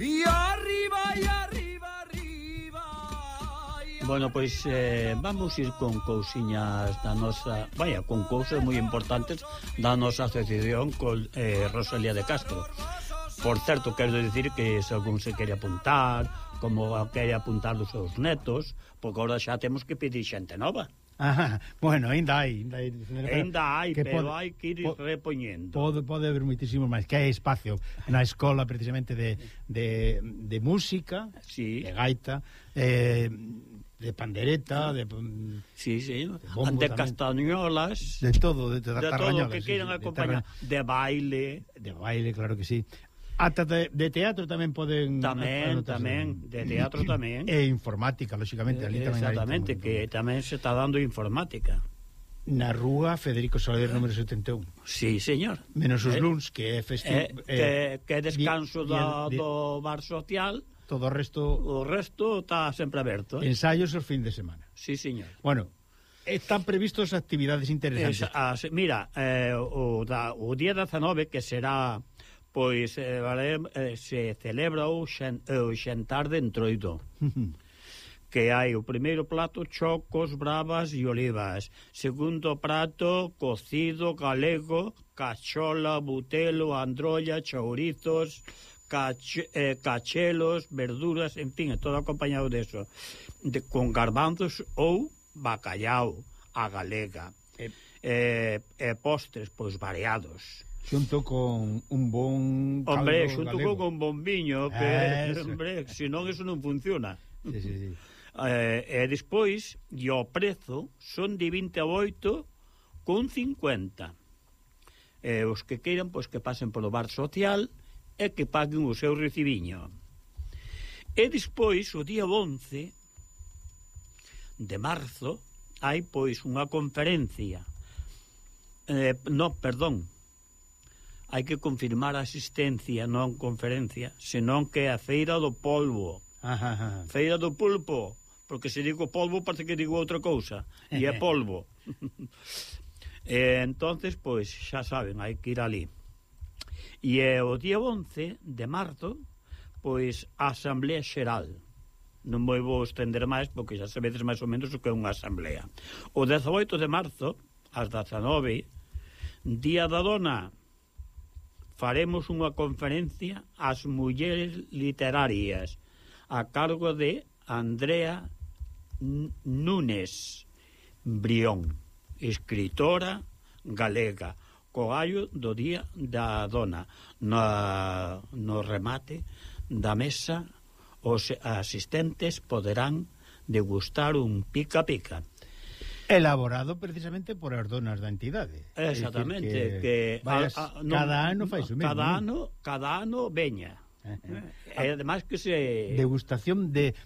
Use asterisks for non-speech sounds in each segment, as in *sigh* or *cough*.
Y arriba, y arriba, arriba. Bueno, pois pues, eh, vamos ir con cousiñas da nosa, vaya, con cousas moi importantes da nosa asociación con eh, Rosalía de Castro. Por certo, quero dicir que se algún se quere apuntar, como quere apuntar os seus netos, porque agora xa temos que pedir xente nova. Ah, bueno, ainda hai Ainda hai, ainda hai que pero pode, hai que ir repoñendo. pode, pode haber moitísimo máis Que hai espacio na escola precisamente de, de, de música sí. De gaita eh, de pandereta, de Sí, sí, de, de castañolas, de todo, de, de, de todo que sí, queiran acompañar, de baile, de baile, claro que sí. Ata de, de teatro tamén poden... Tamén, tamén, de teatro tamén. E informática, lógicamente ali tamén Exactamente, que tamén se está dando informática. Na rúa Federico Soler ah. número 71. Sí, señor. Menos os eh, luns que é festivo, eh, eh, que, que descanso di, do, di, do bar social. Todo o resto o resto está sempre aberto. Eh? Ensaios os fin de semana. Sí, señor. Bueno, están previstos actividades interesantes. Es, as, mira, eh, o da o día 19 que será pois eh, vale, eh, se celebra o, xen, eh, o xentar de entroido *laughs* que hai o primeiro plato chocos, bravas e olivas. Segundo prato cocido galego cachola, butelo, androlla chourizos cach, eh, cachelos, verduras en fin, todo acompañado deso de, con garbanzos ou bacallao a galega. E eh, eh, postres pois variados. Xunto con un bon Hombre, xunto galego. con un bon viño, ah, pero, eso. hombre, senón eso non funciona. Sí, sí, sí. Eh, e despois, e o prezo son de 28 con 50. Eh, os que queiran, pois que pasen polo bar social e que paguen o seu recibiño. E despois, o día 11 de marzo, hai pois unha conferencia eh, no, perdón, hai que confirmar a asistencia, non conferencia, senón que a feira do polvo. Ajá, ajá. Feira do pulpo, porque se digo polvo parece que digo outra cousa, e é *laughs* polvo. *laughs* e eh, entonces pois xa saben, hai que ir ali. E é o día 11 de marzo, pois a asamblea xeral. Non moi vou estender máis porque xa sabedes máis ou menos o que é unha asamblea. O 18 de marzo, ás 19, Día da Dona, faremos unha conferencia ás mulleres literarias a cargo de Andrea Núñez Brión, escritora galega, coallo do Día da Dona, no, no remate da mesa os asistentes poderán degustar un pica-pica. Elaborado precisamente por as donas da entidade. Exactamente, que, que vayas, a, a, no, cada ano fai o mesmo. Cada ano, cada ano veña. Eh, eh. eh e ademais que se degustación de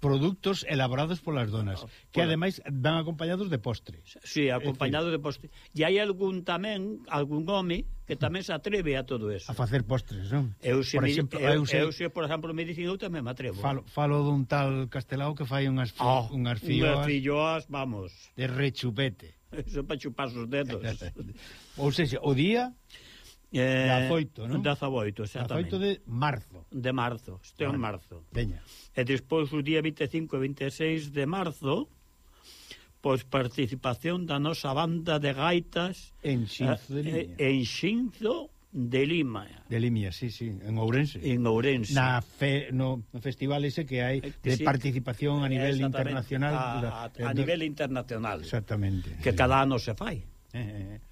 produtos elaborados polas donas, no, que ademais van acompañados de postre. Sí, acompañados de postre. E hai algún tamén, algún home que tamén se atreve a todo eso. A facer postres, non? Eu se, por me, exemplo, eu, eu, se... eu se, por exemplo, me dicen, eu tamén me atrevo. Falo, falo dun tal castelao que fai unhas, oh, unhas filloas... Unhas filloas, vamos... De rechupete. *laughs* Eso para chupar os dedos. *laughs* ou seja, o día Eh, 18, non? 18, exactamente. 18 de marzo. De marzo, este é marzo. Veña. E despois o día 25 e 26 de marzo, pois participación da nosa banda de gaitas en Xinzo de eh, Limia. Eh, en Xinzo de Lima. De Limia, sí, sí, en Ourense. En Ourense. Na fe, no, no festival ese que hai eh, que de sí, participación a nivel internacional. A, a, a nivel internacional. Exactamente. Que sí. cada ano se fai. Eh, eh.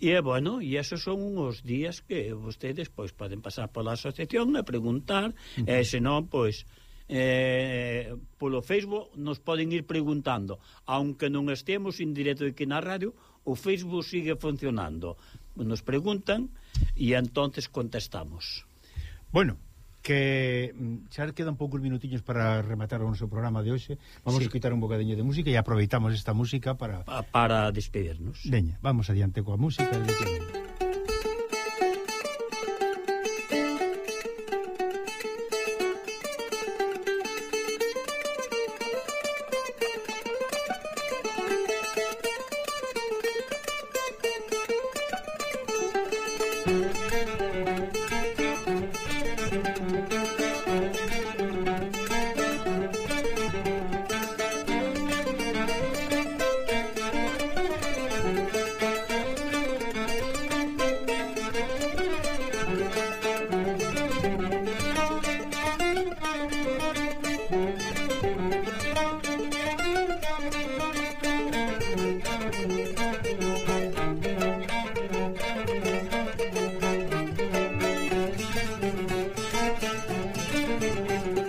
E, bueno, e esos son uns días que vostedes, pois, poden pasar pola asociación e preguntar, uh -huh. e senón, pois, eh, polo Facebook nos poden ir preguntando. Aunque non estemos en directo aquí na radio, o Facebook sigue funcionando. Nos preguntan e entonces contestamos. Bueno, que mm, xa quedan poucos minutiños para rematar o noso programa de hoxe. Vamos sí. escutar un bocadiño de música e aproveitamos esta música para... Pa para despedirnos. Veña, vamos adiante coa música. Veña. Música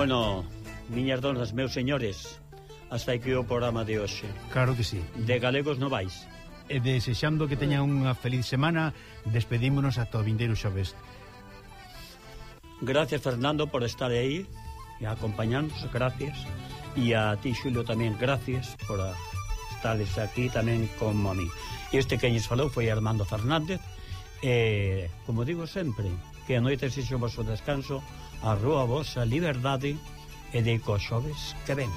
Bueno, miñas donas, meus señores, hasta aquí o programa de hoxe. Claro que sí. De galegos no vais. E desexando que teña unha feliz semana, despedímonos ata o vindeiro xoves. Gracias, Fernando, por estar aí e acompañándonos, gracias. E a ti, Xulio, tamén gracias por estares estades aquí tamén como a mí. Este que nos falou foi Armando Fernández. E, como digo sempre, que a noite sexo vosso descanso a rúa vosa liberdade e de coxoves que ven.